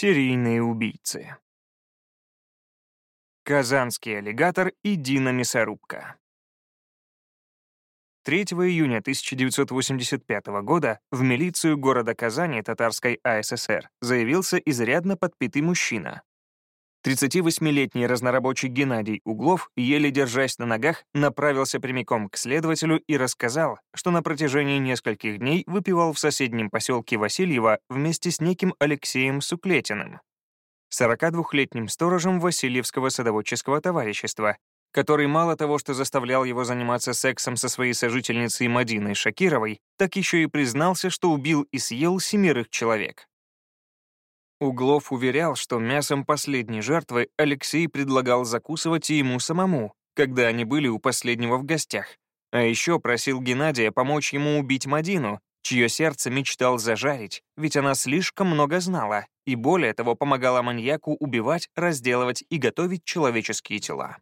Серийные убийцы. Казанский аллигатор и Дина Мясорубка. 3 июня 1985 года в милицию города Казани Татарской АССР заявился изрядно подпитый мужчина. 38-летний разнорабочий Геннадий Углов, еле держась на ногах, направился прямиком к следователю и рассказал, что на протяжении нескольких дней выпивал в соседнем поселке Васильева вместе с неким Алексеем Суклетиным, 42-летним сторожем Васильевского садоводческого товарищества, который мало того, что заставлял его заниматься сексом со своей сожительницей Мадиной Шакировой, так еще и признался, что убил и съел семерых человек. Углов уверял, что мясом последней жертвы Алексей предлагал закусывать и ему самому, когда они были у последнего в гостях, а еще просил Геннадия помочь ему убить Мадину, чье сердце мечтал зажарить, ведь она слишком много знала, и более того помогала маньяку убивать, разделывать и готовить человеческие тела.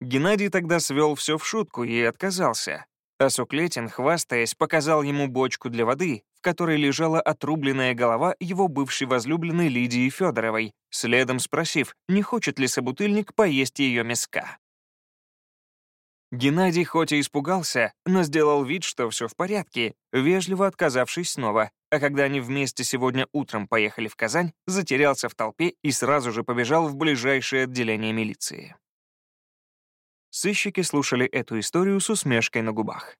Геннадий тогда свел все в шутку и отказался, а Суклетин, хвастаясь, показал ему бочку для воды, которой лежала отрубленная голова его бывшей возлюбленной Лидии Федоровой, следом спросив, не хочет ли собутыльник поесть ее мяска. Геннадий хоть и испугался, но сделал вид, что все в порядке, вежливо отказавшись снова, а когда они вместе сегодня утром поехали в Казань, затерялся в толпе и сразу же побежал в ближайшее отделение милиции. Сыщики слушали эту историю с усмешкой на губах.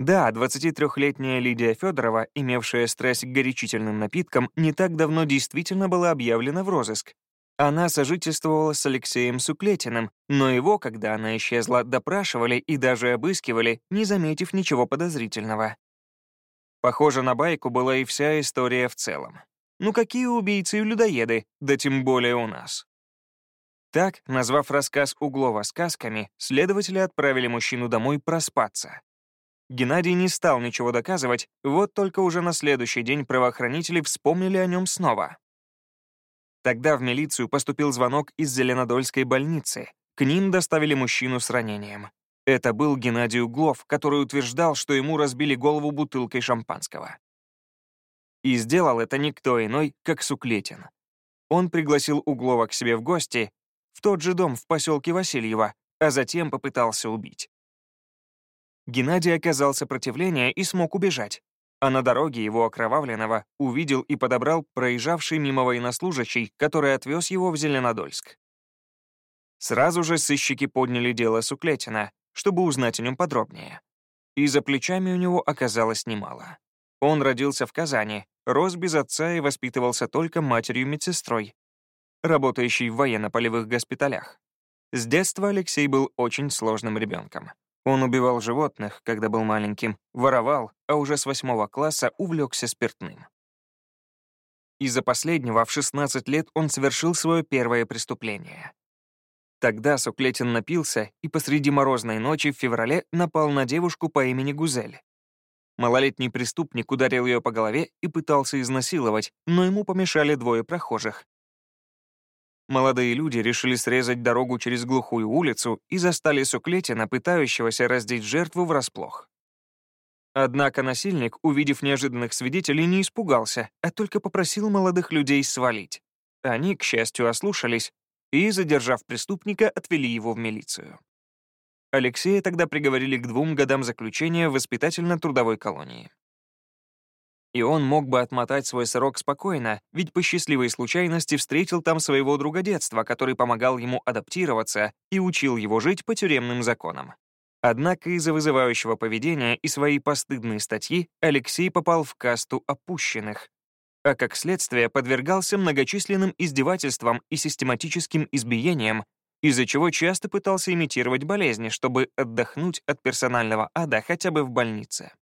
Да, 23-летняя Лидия Федорова, имевшая стресс к горячительным напиткам, не так давно действительно была объявлена в розыск. Она сожительствовала с Алексеем Суклетиным, но его, когда она исчезла, допрашивали и даже обыскивали, не заметив ничего подозрительного. Похоже на байку была и вся история в целом. Ну какие убийцы и людоеды, да тем более у нас. Так, назвав рассказ Углова сказками, следователи отправили мужчину домой проспаться. Геннадий не стал ничего доказывать, вот только уже на следующий день правоохранители вспомнили о нем снова. Тогда в милицию поступил звонок из Зеленодольской больницы. К ним доставили мужчину с ранением. Это был Геннадий Углов, который утверждал, что ему разбили голову бутылкой шампанского. И сделал это никто иной, как Суклетин. Он пригласил Углова к себе в гости в тот же дом в поселке Васильева, а затем попытался убить. Геннадий оказал сопротивление и смог убежать, а на дороге его окровавленного увидел и подобрал проезжавший мимо военнослужащий, который отвез его в Зеленодольск. Сразу же сыщики подняли дело Суклетина, чтобы узнать о нем подробнее. И за плечами у него оказалось немало. Он родился в Казани, рос без отца и воспитывался только матерью-медсестрой, работающий в военно-полевых госпиталях. С детства Алексей был очень сложным ребенком. Он убивал животных, когда был маленьким, воровал, а уже с восьмого класса увлекся спиртным. Из-за последнего в 16 лет он совершил свое первое преступление. Тогда Суклетин напился и посреди морозной ночи в феврале напал на девушку по имени Гузель. Малолетний преступник ударил ее по голове и пытался изнасиловать, но ему помешали двое прохожих, Молодые люди решили срезать дорогу через глухую улицу и застали Суклетина, пытающегося раздеть жертву врасплох. Однако насильник, увидев неожиданных свидетелей, не испугался, а только попросил молодых людей свалить. Они, к счастью, ослушались и, задержав преступника, отвели его в милицию. Алексея тогда приговорили к двум годам заключения в воспитательно-трудовой колонии. И он мог бы отмотать свой срок спокойно, ведь по счастливой случайности встретил там своего друга детства, который помогал ему адаптироваться и учил его жить по тюремным законам. Однако из-за вызывающего поведения и своей постыдной статьи Алексей попал в касту опущенных, а как следствие подвергался многочисленным издевательствам и систематическим избиениям, из-за чего часто пытался имитировать болезни, чтобы отдохнуть от персонального ада хотя бы в больнице.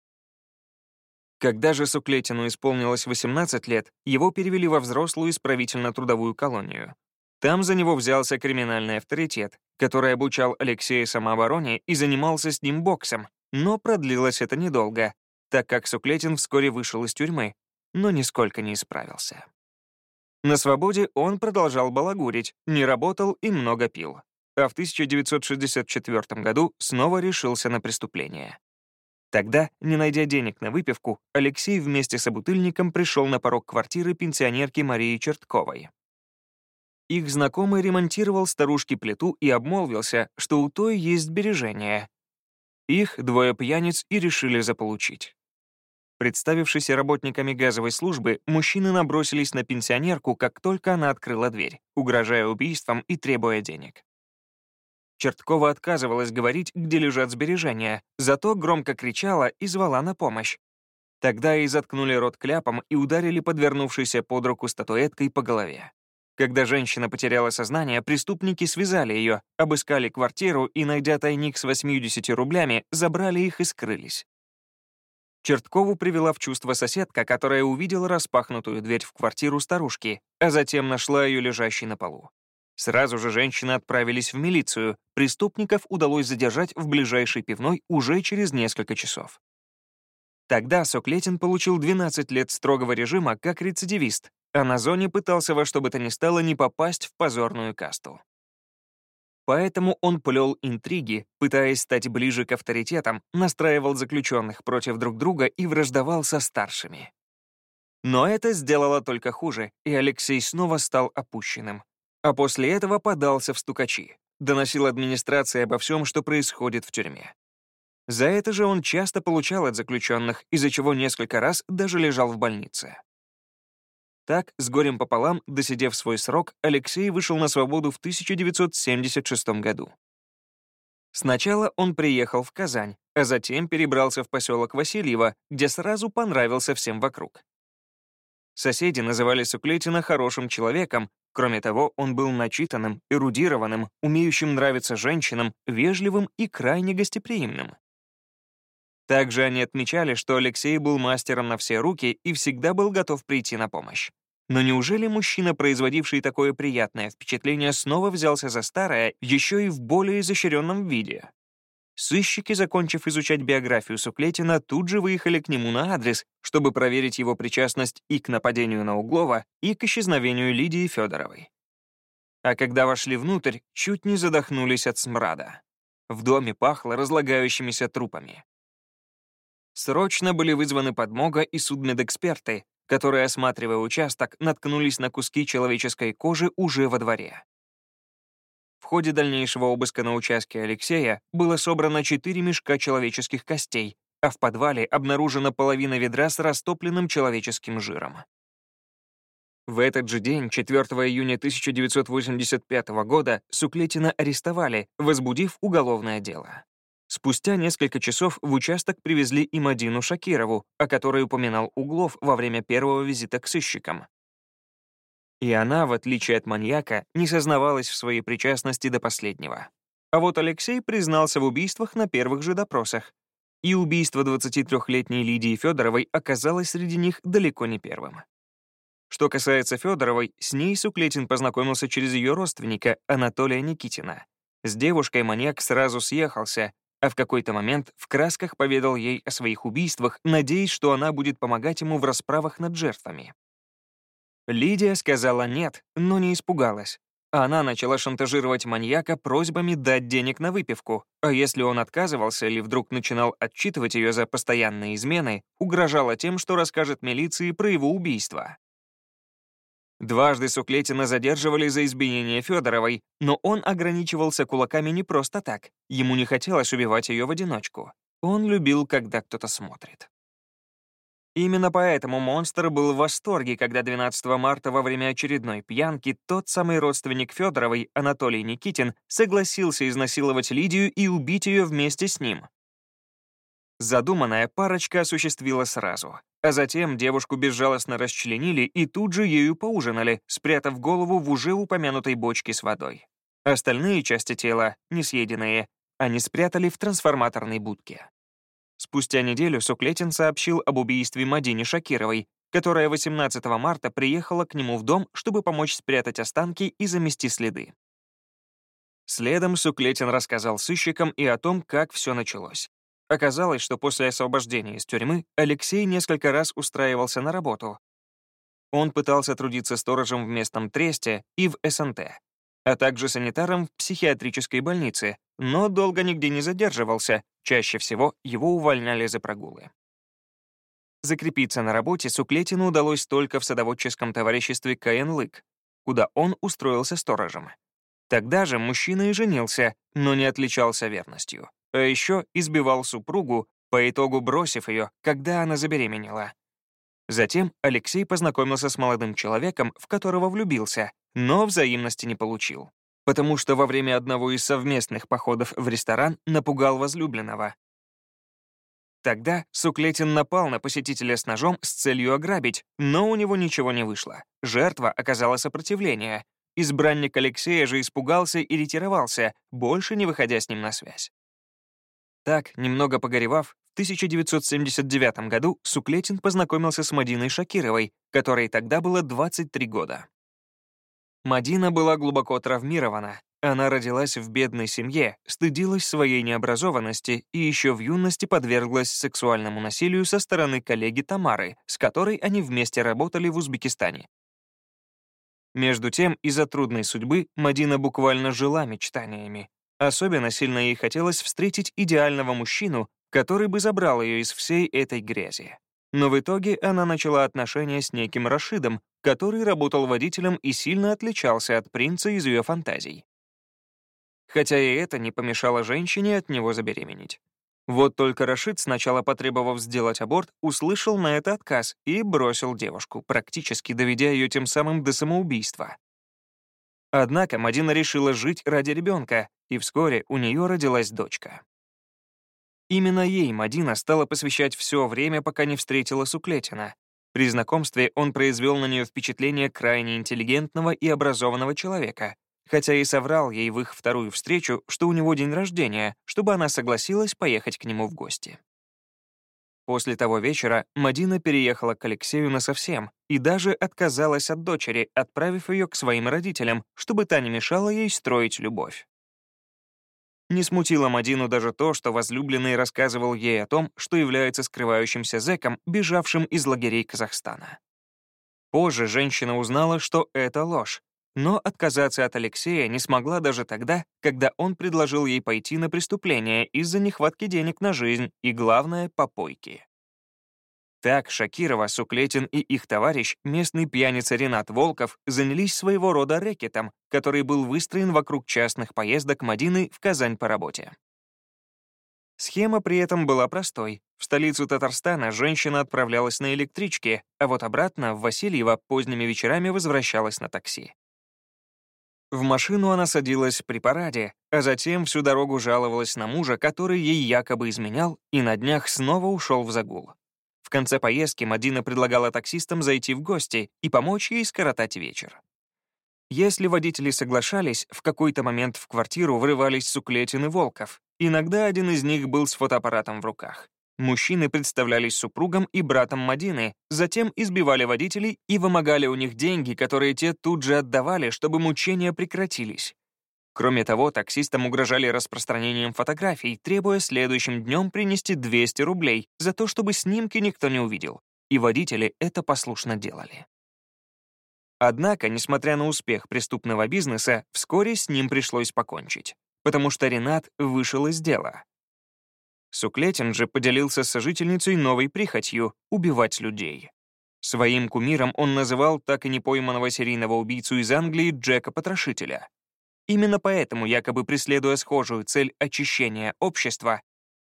Когда же Суклетину исполнилось 18 лет, его перевели во взрослую исправительно-трудовую колонию. Там за него взялся криминальный авторитет, который обучал Алексея самообороне и занимался с ним боксом, но продлилось это недолго, так как Суклетин вскоре вышел из тюрьмы, но нисколько не исправился. На свободе он продолжал балагурить, не работал и много пил, а в 1964 году снова решился на преступление. Тогда, не найдя денег на выпивку, Алексей вместе с собутыльником пришел на порог квартиры пенсионерки Марии Чертковой. Их знакомый ремонтировал старушке плиту и обмолвился, что у той есть сбережения. Их двое пьяниц и решили заполучить. Представившись работниками газовой службы, мужчины набросились на пенсионерку, как только она открыла дверь, угрожая убийством и требуя денег. Черткова отказывалась говорить, где лежат сбережения, зато громко кричала и звала на помощь. Тогда ей заткнули рот кляпом и ударили подвернувшейся под руку статуэткой по голове. Когда женщина потеряла сознание, преступники связали ее, обыскали квартиру и, найдя тайник с 80 рублями, забрали их и скрылись. Черткову привела в чувство соседка, которая увидела распахнутую дверь в квартиру старушки, а затем нашла ее лежащей на полу. Сразу же женщины отправились в милицию. Преступников удалось задержать в ближайшей пивной уже через несколько часов. Тогда Соклетин получил 12 лет строгого режима как рецидивист, а на зоне пытался во что бы то ни стало не попасть в позорную касту. Поэтому он плел интриги, пытаясь стать ближе к авторитетам, настраивал заключенных против друг друга и враждовал со старшими. Но это сделало только хуже, и Алексей снова стал опущенным. А после этого подался в стукачи, доносил администрации обо всем, что происходит в тюрьме. За это же он часто получал от заключенных, из-за чего несколько раз даже лежал в больнице. Так, с горем пополам, досидев свой срок, Алексей вышел на свободу в 1976 году. Сначала он приехал в Казань, а затем перебрался в поселок Васильево, где сразу понравился всем вокруг. Соседи называли Суклетина хорошим человеком, кроме того, он был начитанным, эрудированным, умеющим нравиться женщинам, вежливым и крайне гостеприимным. Также они отмечали, что Алексей был мастером на все руки и всегда был готов прийти на помощь. Но неужели мужчина, производивший такое приятное впечатление, снова взялся за старое, еще и в более изощренном виде? Сыщики, закончив изучать биографию Суклетина, тут же выехали к нему на адрес, чтобы проверить его причастность и к нападению на Углова, и к исчезновению Лидии Федоровой. А когда вошли внутрь, чуть не задохнулись от смрада. В доме пахло разлагающимися трупами. Срочно были вызваны подмога и судмедэксперты, которые, осматривая участок, наткнулись на куски человеческой кожи уже во дворе. Ходе дальнейшего обыска на участке Алексея было собрано 4 мешка человеческих костей, а в подвале обнаружена половина ведра с растопленным человеческим жиром. В этот же день, 4 июня 1985 года, Суклетина арестовали, возбудив уголовное дело. Спустя несколько часов в участок привезли и Мадину Шакирову, о которой упоминал Углов во время первого визита к сыщикам. И она, в отличие от маньяка, не сознавалась в своей причастности до последнего. А вот Алексей признался в убийствах на первых же допросах. И убийство 23-летней Лидии Федоровой оказалось среди них далеко не первым. Что касается Федоровой, с ней Суклетин познакомился через ее родственника Анатолия Никитина. С девушкой маньяк сразу съехался, а в какой-то момент в красках поведал ей о своих убийствах, надеясь, что она будет помогать ему в расправах над жертвами. Лидия сказала «нет», но не испугалась. Она начала шантажировать маньяка просьбами дать денег на выпивку, а если он отказывался или вдруг начинал отчитывать ее за постоянные измены, угрожала тем, что расскажет милиции про его убийство. Дважды Суклетина задерживали за избиение Федоровой, но он ограничивался кулаками не просто так. Ему не хотелось убивать ее в одиночку. Он любил, когда кто-то смотрит. Именно поэтому монстр был в восторге, когда 12 марта во время очередной пьянки тот самый родственник Федоровой, Анатолий Никитин, согласился изнасиловать Лидию и убить ее вместе с ним. Задуманная парочка осуществила сразу. А затем девушку безжалостно расчленили и тут же ею поужинали, спрятав голову в уже упомянутой бочке с водой. Остальные части тела, несъеденные, они спрятали в трансформаторной будке. Спустя неделю Суклетин сообщил об убийстве Мадине Шакировой, которая 18 марта приехала к нему в дом, чтобы помочь спрятать останки и замести следы. Следом Суклетин рассказал сыщикам и о том, как все началось. Оказалось, что после освобождения из тюрьмы Алексей несколько раз устраивался на работу. Он пытался трудиться сторожем в местном тресте и в СНТ, а также санитаром в психиатрической больнице, но долго нигде не задерживался, Чаще всего его увольняли за прогулы. Закрепиться на работе Суклетину удалось только в садоводческом товариществе КНЛык, куда он устроился сторожем. Тогда же мужчина и женился, но не отличался верностью. А еще избивал супругу, по итогу бросив ее, когда она забеременела. Затем Алексей познакомился с молодым человеком, в которого влюбился, но взаимности не получил, потому что во время одного из совместных походов в ресторан напугал возлюбленного. Тогда Суклетин напал на посетителя с ножом с целью ограбить, но у него ничего не вышло. Жертва оказала сопротивление. Избранник Алексея же испугался и ретировался, больше не выходя с ним на связь. Так, немного погоревав, 1979 году Суклетин познакомился с Мадиной Шакировой, которой тогда было 23 года. Мадина была глубоко травмирована. Она родилась в бедной семье, стыдилась своей необразованности и еще в юности подверглась сексуальному насилию со стороны коллеги Тамары, с которой они вместе работали в Узбекистане. Между тем, из-за трудной судьбы Мадина буквально жила мечтаниями. Особенно сильно ей хотелось встретить идеального мужчину, который бы забрал ее из всей этой грязи. Но в итоге она начала отношения с неким Рашидом, который работал водителем и сильно отличался от принца из ее фантазий. Хотя и это не помешало женщине от него забеременеть. Вот только Рашид, сначала потребовав сделать аборт, услышал на это отказ и бросил девушку, практически доведя ее тем самым до самоубийства. Однако Мадина решила жить ради ребенка, и вскоре у нее родилась дочка. Именно ей Мадина стала посвящать все время, пока не встретила Суклетина. При знакомстве он произвел на нее впечатление крайне интеллигентного и образованного человека, хотя и соврал ей в их вторую встречу, что у него день рождения, чтобы она согласилась поехать к нему в гости. После того вечера Мадина переехала к Алексею насовсем и даже отказалась от дочери, отправив ее к своим родителям, чтобы та не мешала ей строить любовь. Не смутило Мадину даже то, что возлюбленный рассказывал ей о том, что является скрывающимся зэком, бежавшим из лагерей Казахстана. Позже женщина узнала, что это ложь, но отказаться от Алексея не смогла даже тогда, когда он предложил ей пойти на преступление из-за нехватки денег на жизнь и, главное, попойки. Так Шакирова, Суклетин и их товарищ, местный пьяница Ренат Волков, занялись своего рода рэкетом, который был выстроен вокруг частных поездок Мадины в Казань по работе. Схема при этом была простой. В столицу Татарстана женщина отправлялась на электричке, а вот обратно в Васильево поздними вечерами возвращалась на такси. В машину она садилась при параде, а затем всю дорогу жаловалась на мужа, который ей якобы изменял, и на днях снова ушел в загул. В конце поездки Мадина предлагала таксистам зайти в гости и помочь ей скоротать вечер. Если водители соглашались, в какой-то момент в квартиру врывались Суклетин и Волков. Иногда один из них был с фотоаппаратом в руках. Мужчины представлялись супругом и братом Мадины, затем избивали водителей и вымогали у них деньги, которые те тут же отдавали, чтобы мучения прекратились. Кроме того, таксистам угрожали распространением фотографий, требуя следующим днем принести 200 рублей за то, чтобы снимки никто не увидел. И водители это послушно делали. Однако, несмотря на успех преступного бизнеса, вскоре с ним пришлось покончить, потому что Ренат вышел из дела. Суклетин же поделился с сожительницей новой прихотью — убивать людей. Своим кумиром он называл так и не пойманного серийного убийцу из Англии Джека Потрошителя. Именно поэтому, якобы преследуя схожую цель очищения общества,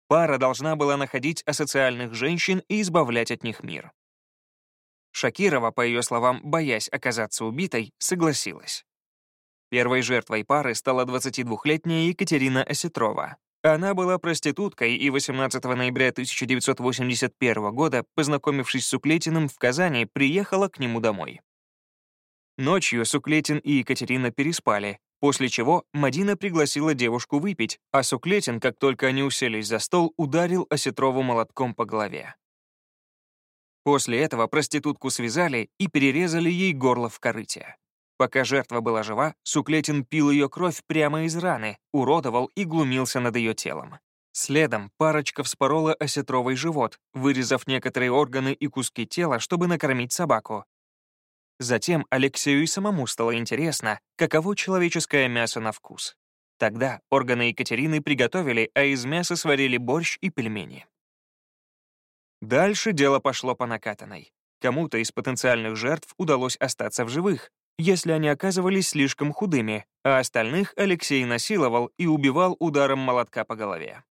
пара должна была находить асоциальных женщин и избавлять от них мир. Шакирова, по ее словам, боясь оказаться убитой, согласилась. Первой жертвой пары стала 22-летняя Екатерина Осетрова. Она была проституткой и 18 ноября 1981 года, познакомившись с Суклетиным в Казани, приехала к нему домой. Ночью Суклетин и Екатерина переспали, После чего Мадина пригласила девушку выпить, а Суклетин, как только они уселись за стол, ударил Осетрову молотком по голове. После этого проститутку связали и перерезали ей горло в корыте. Пока жертва была жива, Суклетин пил ее кровь прямо из раны, уродовал и глумился над ее телом. Следом парочка вспорола Осетровой живот, вырезав некоторые органы и куски тела, чтобы накормить собаку, Затем Алексею и самому стало интересно, каково человеческое мясо на вкус. Тогда органы Екатерины приготовили, а из мяса сварили борщ и пельмени. Дальше дело пошло по накатанной. Кому-то из потенциальных жертв удалось остаться в живых, если они оказывались слишком худыми, а остальных Алексей насиловал и убивал ударом молотка по голове.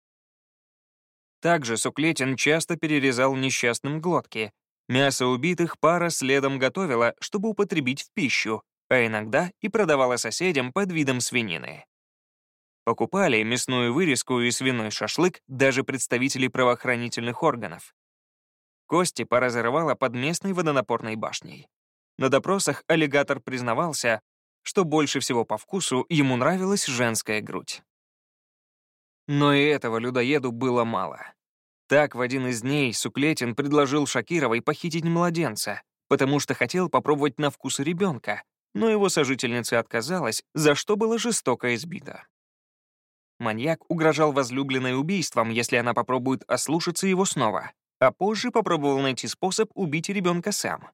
Также Суклетин часто перерезал несчастным глотки. Мясо убитых пара следом готовила, чтобы употребить в пищу, а иногда и продавала соседям под видом свинины. Покупали мясную вырезку и свиной шашлык даже представители правоохранительных органов. Кости пара зарывала под местной водонапорной башней. На допросах аллигатор признавался, что больше всего по вкусу ему нравилась женская грудь. Но и этого людоеду было мало. Так в один из дней Суклетин предложил Шакировой похитить младенца, потому что хотел попробовать на вкус ребенка, но его сожительница отказалась, за что было жестоко избито. Маньяк угрожал возлюбленной убийством, если она попробует ослушаться его снова, а позже попробовал найти способ убить ребенка сам.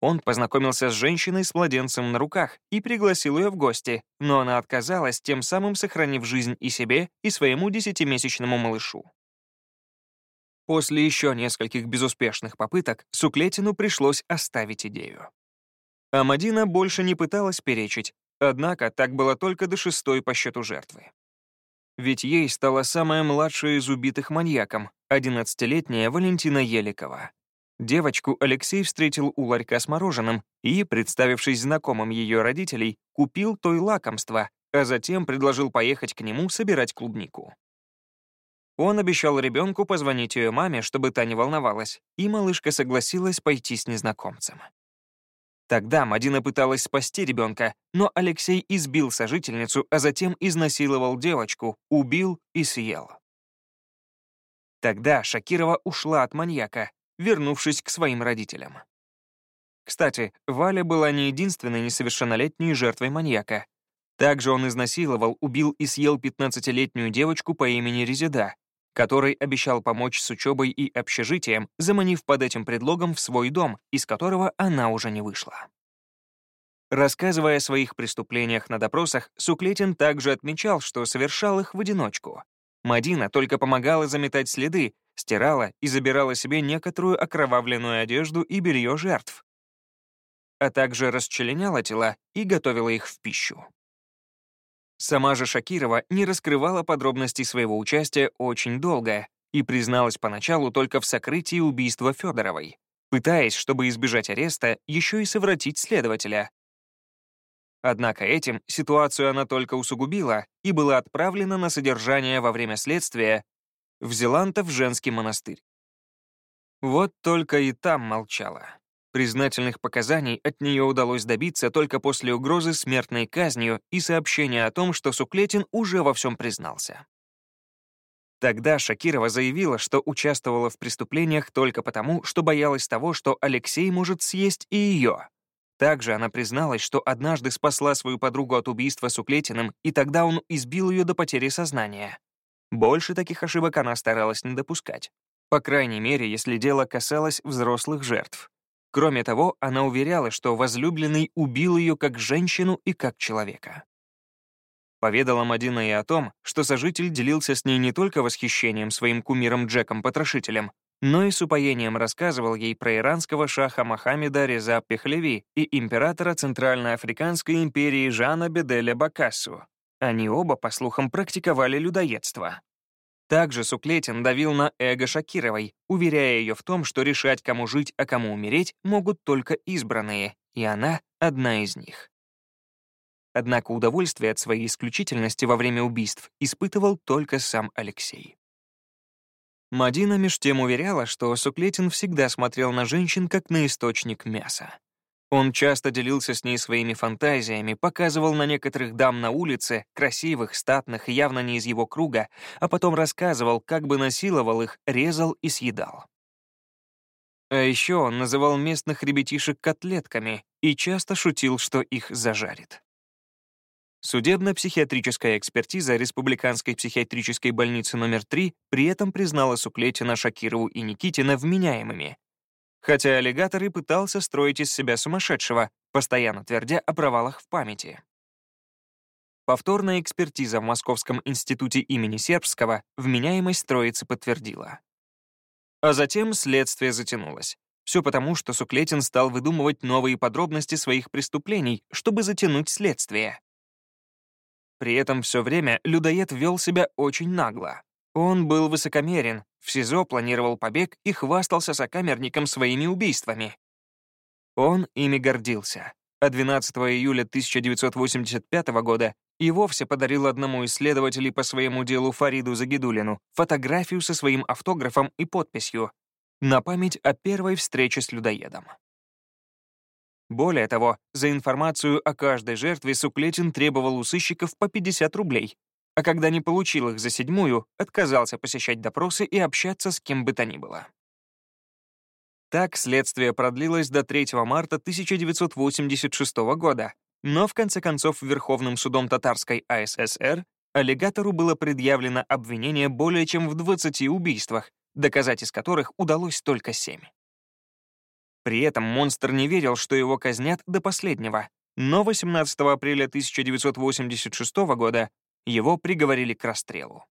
Он познакомился с женщиной с младенцем на руках и пригласил ее в гости, но она отказалась, тем самым сохранив жизнь и себе, и своему десятимесячному малышу. После еще нескольких безуспешных попыток Суклетину пришлось оставить идею. А Мадина больше не пыталась перечить, однако так было только до шестой по счету жертвы. Ведь ей стала самая младшая из убитых маньяком, 11-летняя Валентина Еликова. Девочку Алексей встретил у ларька с мороженым и, представившись знакомым ее родителей, купил той лакомство, а затем предложил поехать к нему собирать клубнику. Он обещал ребенку позвонить ее маме, чтобы та не волновалась, и малышка согласилась пойти с незнакомцем. Тогда Мадина пыталась спасти ребенка, но Алексей избил сожительницу, а затем изнасиловал девочку, убил и съел. Тогда Шакирова ушла от маньяка, вернувшись к своим родителям. Кстати, Валя была не единственной несовершеннолетней жертвой маньяка. Также он изнасиловал, убил и съел 15-летнюю девочку по имени Резида, которой обещал помочь с учебой и общежитием, заманив под этим предлогом в свой дом, из которого она уже не вышла. Рассказывая о своих преступлениях на допросах, Суклетин также отмечал, что совершал их в одиночку. Мадина только помогала заметать следы, стирала и забирала себе некоторую окровавленную одежду и белье жертв, а также расчленяла тела и готовила их в пищу. Сама же Шакирова не раскрывала подробностей своего участия очень долго и призналась поначалу только в сокрытии убийства Федоровой, пытаясь, чтобы избежать ареста, еще и совратить следователя. Однако этим ситуацию она только усугубила и была отправлена на содержание во время следствия в Зелантов женский монастырь. Вот только и там молчала. Признательных показаний от нее удалось добиться только после угрозы смертной казнью и сообщения о том, что Суклетин уже во всем признался. Тогда Шакирова заявила, что участвовала в преступлениях только потому, что боялась того, что Алексей может съесть и ее. Также она призналась, что однажды спасла свою подругу от убийства Суклетиным, и тогда он избил ее до потери сознания. Больше таких ошибок она старалась не допускать. По крайней мере, если дело касалось взрослых жертв. Кроме того, она уверяла, что возлюбленный убил ее как женщину и как человека. Поведала Мадина и о том, что сожитель делился с ней не только восхищением своим кумиром Джеком-потрошителем, но и с упоением рассказывал ей про иранского шаха Мохаммеда Реза Пехлеви и императора Центральноафриканской империи Жана Беделя Бакассу, они оба, по слухам, практиковали людоедство. Также Суклетин давил на эго Шакировой, уверяя ее в том, что решать, кому жить, а кому умереть, могут только избранные, и она — одна из них. Однако удовольствие от своей исключительности во время убийств испытывал только сам Алексей. Мадина меж тем уверяла, что Суклетин всегда смотрел на женщин как на источник мяса. Он часто делился с ней своими фантазиями, показывал на некоторых дам на улице, красивых, статных и явно не из его круга, а потом рассказывал, как бы насиловал их, резал и съедал. А еще он называл местных ребятишек котлетками и часто шутил, что их зажарит. Судебно-психиатрическая экспертиза Республиканской психиатрической больницы номер 3 при этом признала Суклетина, Шакирову и Никитина вменяемыми, хотя аллигатор и пытался строить из себя сумасшедшего, постоянно твердя о провалах в памяти. Повторная экспертиза в Московском институте имени Сербского вменяемость троицы подтвердила. А затем следствие затянулось. Все потому, что Суклетин стал выдумывать новые подробности своих преступлений, чтобы затянуть следствие. При этом все время людоед вел себя очень нагло. Он был высокомерен, в СИЗО планировал побег и хвастался сокамерником своими убийствами. Он ими гордился, а 12 июля 1985 года и вовсе подарил одному из следователей по своему делу Фариду Загидулину фотографию со своим автографом и подписью на память о первой встрече с людоедом. Более того, за информацию о каждой жертве Суклетин требовал у сыщиков по 50 рублей, а когда не получил их за седьмую, отказался посещать допросы и общаться с кем бы то ни было. Так следствие продлилось до 3 марта 1986 года, но в конце концов Верховным судом Татарской АССР аллигатору было предъявлено обвинение более чем в 20 убийствах, доказать из которых удалось только 7. При этом монстр не верил, что его казнят до последнего, но 18 апреля 1986 года его приговорили к расстрелу.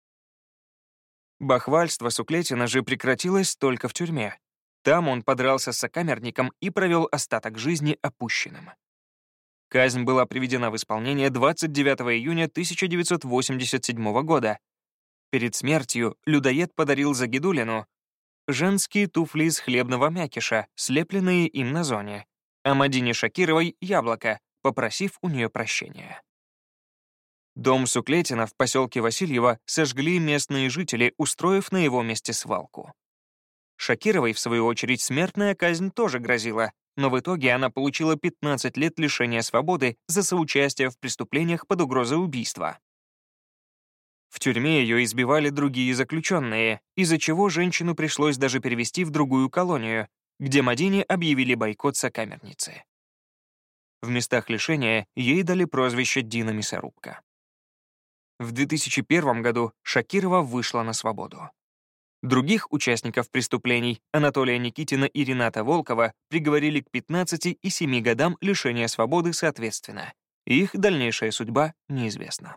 Бахвальство Суклетина же прекратилось только в тюрьме, там он подрался с сокамерником и провел остаток жизни опущенным. Казнь была приведена в исполнение 29 июня 1987 года. Перед смертью людоед подарил Загидулину женские туфли из хлебного мякиша, слепленные им на зоне, а Мадине Шакировой — яблоко, попросив у нее прощения. Дом Суклетина в поселке Васильева сожгли местные жители, устроив на его месте свалку. Шакировой, в свою очередь, смертная казнь тоже грозила, но в итоге она получила 15 лет лишения свободы за соучастие в преступлениях под угрозой убийства. В тюрьме ее избивали другие заключенные, из-за чего женщину пришлось даже перевести в другую колонию, где Мадине объявили бойкот сокамерницы. В местах лишения ей дали прозвище Дина Мясорубка. В 2001 году Шакирова вышла на свободу. Других участников преступлений, Анатолия Никитина и Рената Волкова, приговорили к 15 и 7 годам лишения свободы соответственно. Их дальнейшая судьба неизвестна.